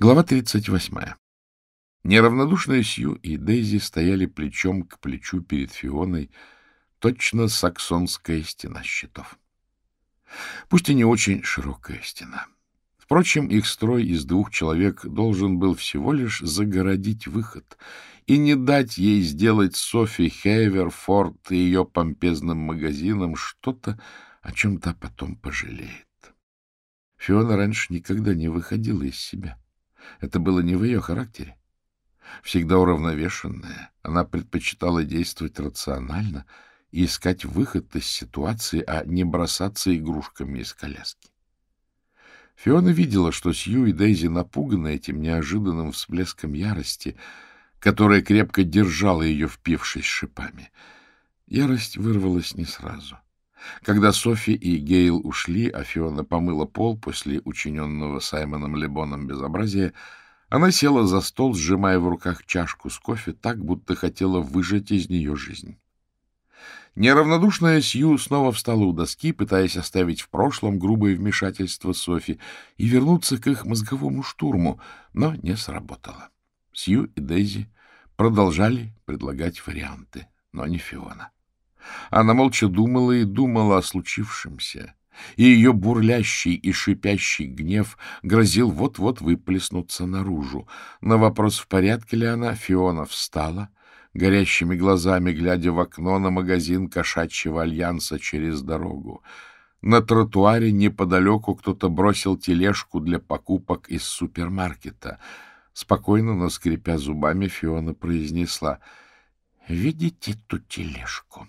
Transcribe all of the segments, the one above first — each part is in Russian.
Глава 38. Неравнодушные Сью и Дейзи стояли плечом к плечу перед Фионой, точно саксонская стена щитов. Пусть и не очень широкая стена. Впрочем, их строй из двух человек должен был всего лишь загородить выход и не дать ей сделать Софи Хейверфорд и ее помпезным магазином что-то, о чем та потом пожалеет. Фиона раньше никогда не выходила из себя. Это было не в ее характере. Всегда уравновешенная, она предпочитала действовать рационально и искать выход из ситуации, а не бросаться игрушками из коляски. Фиона видела, что Сью и Дейзи напуганы этим неожиданным всплеском ярости, которая крепко держала ее, впившись шипами. Ярость вырвалась не сразу. Когда Софи и Гейл ушли, а Фиона помыла пол после учиненного Саймоном Лебоном безобразия, она села за стол, сжимая в руках чашку с кофе так, будто хотела выжать из нее жизнь. Неравнодушная Сью снова встала у доски, пытаясь оставить в прошлом грубое вмешательство Софи и вернуться к их мозговому штурму, но не сработало. Сью и Дейзи продолжали предлагать варианты, но не Фиона. Она молча думала и думала о случившемся, и ее бурлящий и шипящий гнев грозил вот-вот выплеснуться наружу. На вопрос, в порядке ли она, Фиона встала, горящими глазами глядя в окно на магазин кошачьего альянса через дорогу. На тротуаре неподалеку кто-то бросил тележку для покупок из супермаркета. Спокойно, но скрипя зубами, Фиона произнесла «Видите ту тележку?»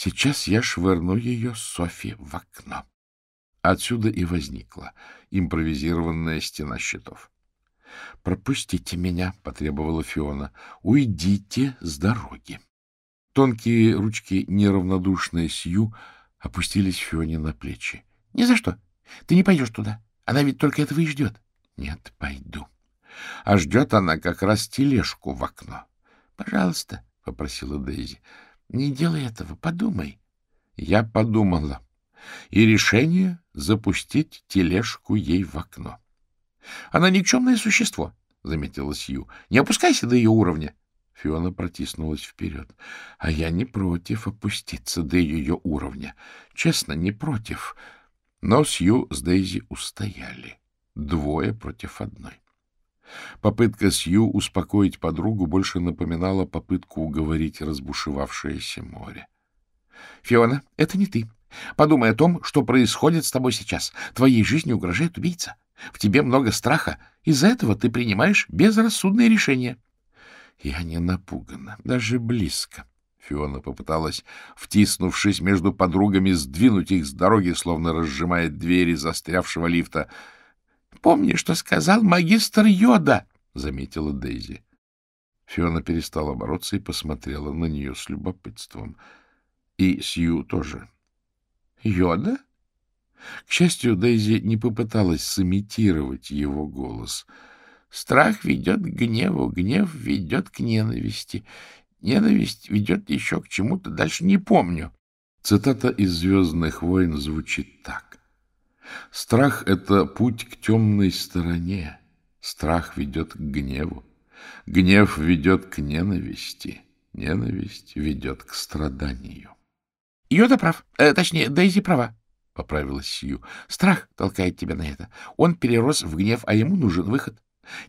Сейчас я швырну ее Софи в окно. Отсюда и возникла импровизированная стена щитов. — Пропустите меня, — потребовала Фиона. — Уйдите с дороги. Тонкие ручки неравнодушной Сью опустились Фионе на плечи. — Ни за что. Ты не пойдешь туда. Она ведь только этого и ждет. — Нет, пойду. А ждет она как раз тележку в окно. — Пожалуйста, — попросила Дейзи. Не делай этого, подумай. Я подумала. И решение запустить тележку ей в окно. Она никчемное существо, — заметила Сью. Не опускайся до ее уровня. Фиона протиснулась вперед. А я не против опуститься до ее уровня. Честно, не против. Но Сью с Дейзи устояли. Двое против одной. Попытка Сью успокоить подругу больше напоминала попытку уговорить разбушевавшееся море. — Фиона, это не ты. Подумай о том, что происходит с тобой сейчас. Твоей жизни угрожает убийца. В тебе много страха. Из-за этого ты принимаешь безрассудные решения. — Я не напугана, даже близко. Фиона попыталась, втиснувшись между подругами, сдвинуть их с дороги, словно разжимает двери застрявшего лифта —— Помни, что сказал магистр Йода, — заметила Дейзи. Фиона перестала бороться и посмотрела на нее с любопытством. И Сью тоже. — Йода? К счастью, Дейзи не попыталась сымитировать его голос. Страх ведет к гневу, гнев ведет к ненависти. Ненависть ведет еще к чему-то, дальше не помню. Цитата из «Звездных войн» звучит так. Страх — это путь к темной стороне. Страх ведет к гневу. Гнев ведет к ненависти. Ненависть ведет к страданию. — Йода прав. Э, точнее, Дейзи права, — поправилась Сью. — Страх толкает тебя на это. Он перерос в гнев, а ему нужен выход.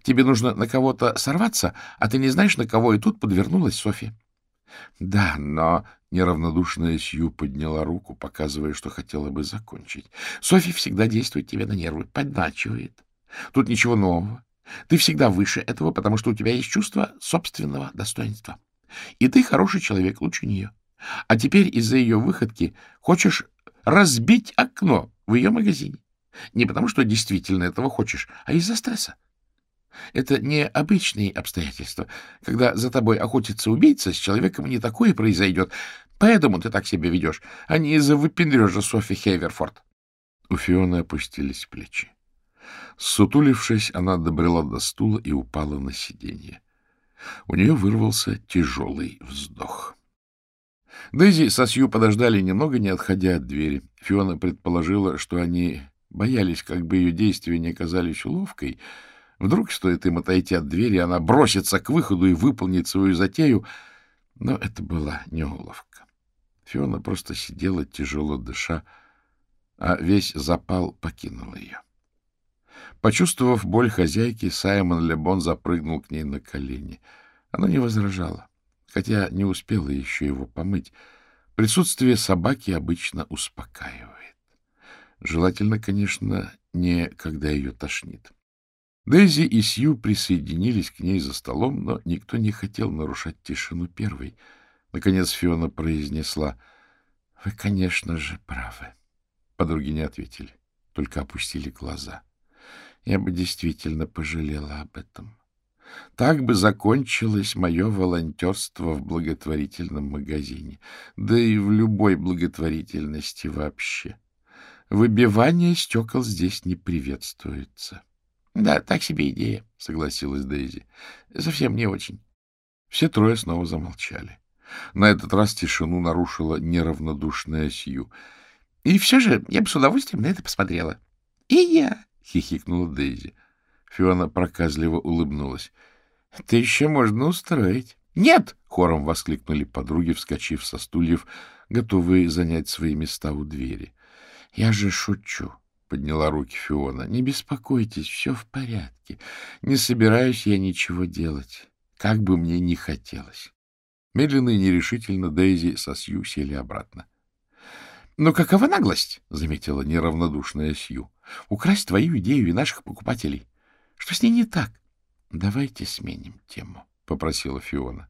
Тебе нужно на кого-то сорваться, а ты не знаешь, на кого и тут подвернулась Софья. — Да, но Неравнодушная Сью подняла руку, показывая, что хотела бы закончить. — Софи всегда действует тебе на нервы, подначивает. Тут ничего нового. Ты всегда выше этого, потому что у тебя есть чувство собственного достоинства. И ты хороший человек, лучше нее. А теперь из-за ее выходки хочешь разбить окно в ее магазине. Не потому, что действительно этого хочешь, а из-за стресса. Это не обычные обстоятельства. Когда за тобой охотится убийца, с человеком не такое произойдет. Поэтому ты так себя ведешь, а не из-за выпендрежа Софи Хейверфорд. У Фионы опустились плечи. Сутулившись, она добрела до стула и упала на сиденье. У нее вырвался тяжелый вздох. Дейзи со Сью подождали немного, не отходя от двери. Фиона предположила, что они боялись, как бы ее действия не оказались уловкой, Вдруг стоит им отойти от двери, она бросится к выходу и выполнит свою затею. Но это была не уловка. Фиона просто сидела, тяжело дыша, а весь запал покинул ее. Почувствовав боль хозяйки, Саймон Лебон запрыгнул к ней на колени. Она не возражала, хотя не успела еще его помыть. Присутствие собаки обычно успокаивает. Желательно, конечно, не когда ее тошнит. Дейзи и Сью присоединились к ней за столом, но никто не хотел нарушать тишину первой. Наконец Фиона произнесла, — Вы, конечно же, правы. Подруги не ответили, только опустили глаза. Я бы действительно пожалела об этом. Так бы закончилось мое волонтерство в благотворительном магазине, да и в любой благотворительности вообще. Выбивание стекол здесь не приветствуется. — Да, так себе идея, — согласилась Дейзи. — Совсем не очень. Все трое снова замолчали. На этот раз тишину нарушила неравнодушная Сью — и все же я бы с удовольствием на это посмотрела. — И я! — хихикнула Дейзи. Фиона проказливо улыбнулась. — Это еще можно устроить. — Нет! — хором воскликнули подруги, вскочив со стульев, готовые занять свои места у двери. — Я же шучу, — подняла руки Фиона. — Не беспокойтесь, все в порядке. Не собираюсь я ничего делать, как бы мне ни хотелось. Медленно и нерешительно Дейзи со Сью сели обратно. — но какова наглость, — заметила неравнодушная Сью, — украсть твою идею и наших покупателей. Что с ней не так? — Давайте сменим тему, — попросила Фиона.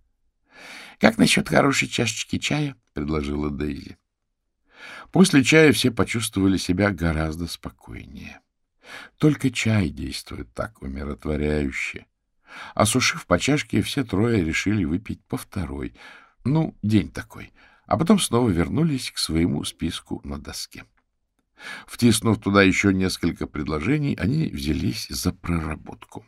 — Как насчет хорошей чашечки чая? — предложила Дейзи. После чая все почувствовали себя гораздо спокойнее. Только чай действует так умиротворяюще. Осушив по чашке, все трое решили выпить по второй. Ну, день такой — а потом снова вернулись к своему списку на доске. Втиснув туда еще несколько предложений, они взялись за проработку.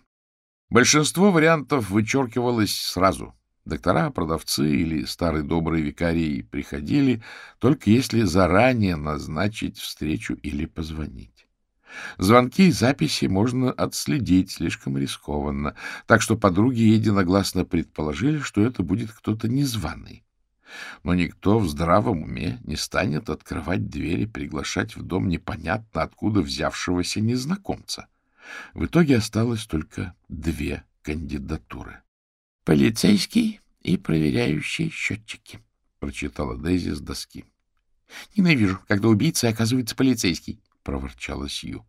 Большинство вариантов вычеркивалось сразу. Доктора, продавцы или старый добрый викарий приходили, только если заранее назначить встречу или позвонить. Звонки и записи можно отследить, слишком рискованно, так что подруги единогласно предположили, что это будет кто-то незваный. Но никто в здравом уме не станет открывать двери, приглашать в дом непонятно откуда взявшегося незнакомца. В итоге осталось только две кандидатуры. — Полицейский и проверяющий счетчики, — прочитала Дейзи с доски. — Ненавижу, когда убийца оказывается полицейский, — проворчала Сью.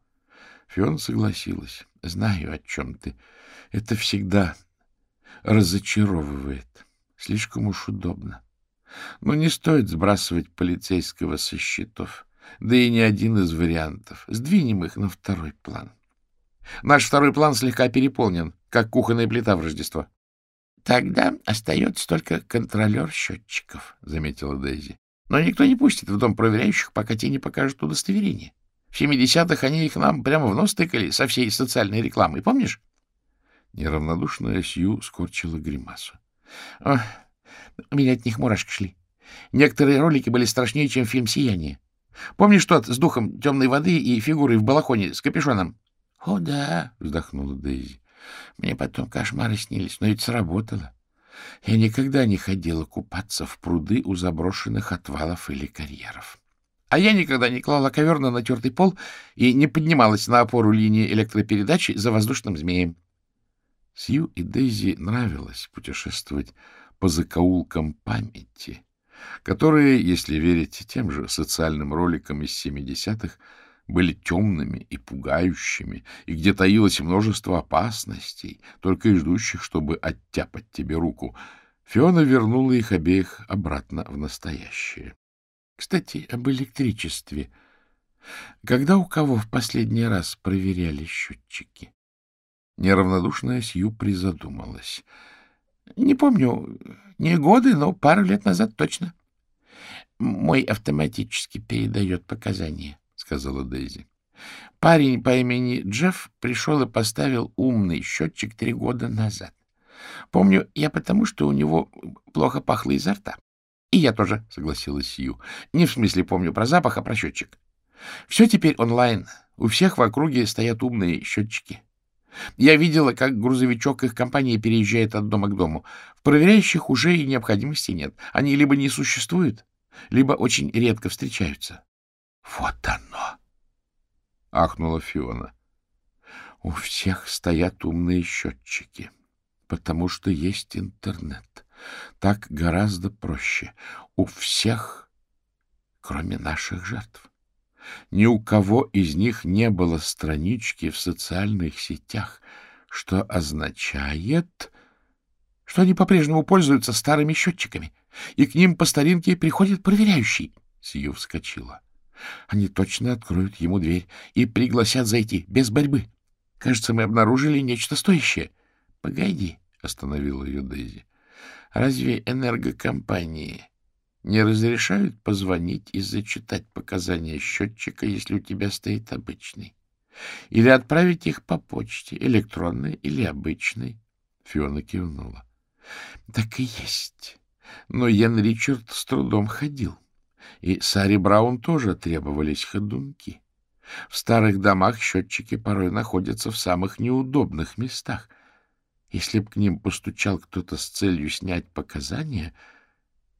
Фион согласилась. — Знаю, о чем ты. Это всегда разочаровывает. Слишком уж удобно. Но не стоит сбрасывать полицейского со счетов. Да и ни один из вариантов. Сдвинем их на второй план. Наш второй план слегка переполнен, как кухонная плита в Рождество. — Тогда остается только контролер счетчиков, — заметила Дейзи. — Но никто не пустит в дом проверяющих, пока те не покажут удостоверение. В 70-х они их нам прямо в нос тыкали со всей социальной рекламой, помнишь? Неравнодушная Сью скорчила гримасу. — у меня от них мурашки шли. Некоторые ролики были страшнее, чем фильм «Сияние». Помнишь тот с духом темной воды и фигурой в балахоне с капюшоном? — О, да, — вздохнула Дейзи. — Мне потом кошмары снились, но ведь сработало. Я никогда не ходила купаться в пруды у заброшенных отвалов или карьеров. А я никогда не клала ковер на натертый пол и не поднималась на опору линии электропередачи за воздушным змеем. Сью и Дейзи нравилось путешествовать по закоулкам памяти, которые, если верить тем же социальным роликам из 70-х, были темными и пугающими, и где таилось множество опасностей, только и ждущих, чтобы оттяпать тебе руку. Фиона вернула их обеих обратно в настоящее. Кстати, об электричестве. Когда у кого в последний раз проверяли счетчики? Неравнодушная Сью призадумалась — не помню, не годы, но пару лет назад точно. Мой автоматически передает показания, — сказала Дейзи. Парень по имени Джефф пришел и поставил умный счетчик три года назад. Помню я потому, что у него плохо пахло изо рта. И я тоже, — согласилась Сью. Не в смысле помню про запах, а про счетчик. Все теперь онлайн. У всех в округе стоят умные счетчики. Я видела, как грузовичок их компании переезжает от дома к дому. В проверяющих уже и необходимости нет. Они либо не существуют, либо очень редко встречаются. — Вот оно! — ахнула Фиона. — У всех стоят умные счетчики, потому что есть интернет. Так гораздо проще. У всех, кроме наших жертв. Ни у кого из них не было странички в социальных сетях, что означает, что они по-прежнему пользуются старыми счетчиками, и к ним по старинке приходит проверяющий. Сью вскочила. Они точно откроют ему дверь и пригласят зайти, без борьбы. Кажется, мы обнаружили нечто стоящее. — Погоди, — остановила ее Дейзи. — Разве энергокомпании не разрешают позвонить и зачитать показания счетчика, если у тебя стоит обычный? Или отправить их по почте, электронной или обычной? Фиона кивнула. — Так и есть. Но Ян Ричард с трудом ходил. И Саре Браун тоже требовались ходунки. В старых домах счетчики порой находятся в самых неудобных местах. Если б к ним постучал кто-то с целью снять показания,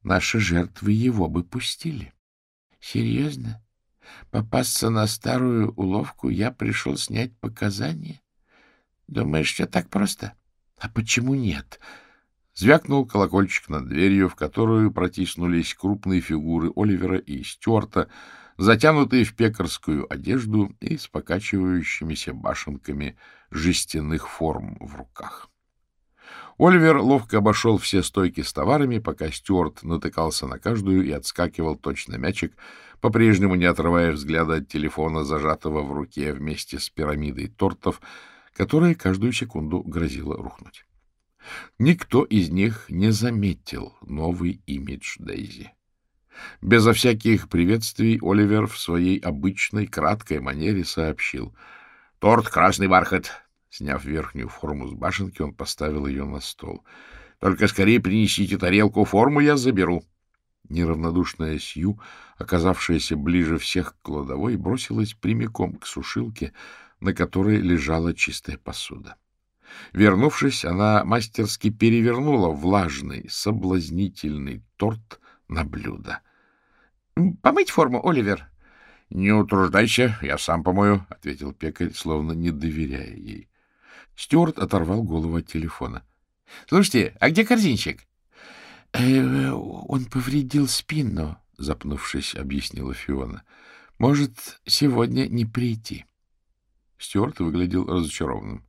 наши жертвы его бы пустили. Серьезно? Попасться на старую уловку я пришел снять показания? Думаешь, все так просто? А почему нет? Звякнул колокольчик над дверью, в которую протиснулись крупные фигуры Оливера и Стюарта, затянутые в пекарскую одежду и с покачивающимися башенками жестяных форм в руках. Оливер ловко обошел все стойки с товарами, пока Стюарт натыкался на каждую и отскакивал точно мячик, по-прежнему не отрывая взгляда от телефона, зажатого в руке вместе с пирамидой тортов, которая каждую секунду грозила рухнуть. Никто из них не заметил новый имидж Дейзи. Безо всяких приветствий Оливер в своей обычной краткой манере сообщил. — Торт «Красный бархат». Сняв верхнюю форму с башенки, он поставил ее на стол. — Только скорее принесите тарелку, форму я заберу. Неравнодушная Сью, оказавшаяся ближе всех к кладовой, бросилась прямиком к сушилке, на которой лежала чистая посуда. Вернувшись, она мастерски перевернула влажный, соблазнительный торт на блюдо. — Помыть форму, Оливер? — Не утруждайся, я сам помою, — ответил пекарь, словно не доверяя ей. Стюарт оторвал голову от телефона. — Слушайте, а где корзинчик? «Э, — Он повредил спину, — запнувшись, объяснила Фиона. — Может, сегодня не прийти. Стюарт выглядел разочарованным.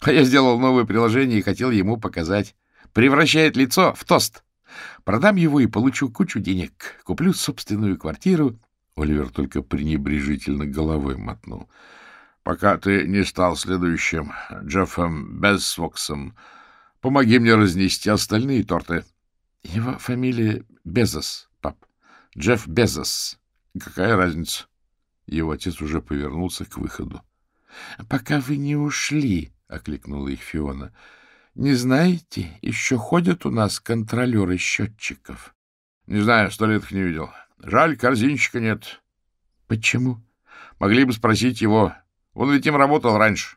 А я сделал новое приложение и хотел ему показать. Превращает лицо в тост. Продам его и получу кучу денег. Куплю собственную квартиру. Оливер только пренебрежительно головой мотнул. Пока ты не стал следующим Джеффом Безсвоксом, помоги мне разнести остальные торты. Его фамилия Безос, пап. Джефф Безос. Какая разница? Его отец уже повернулся к выходу. — Пока вы не ушли, — окликнула их Фиона. — Не знаете, еще ходят у нас контролеры счетчиков. — Не знаю, сто лет их не видел. Жаль, корзинчика нет. — Почему? — Могли бы спросить его. Он ведь им работал раньше.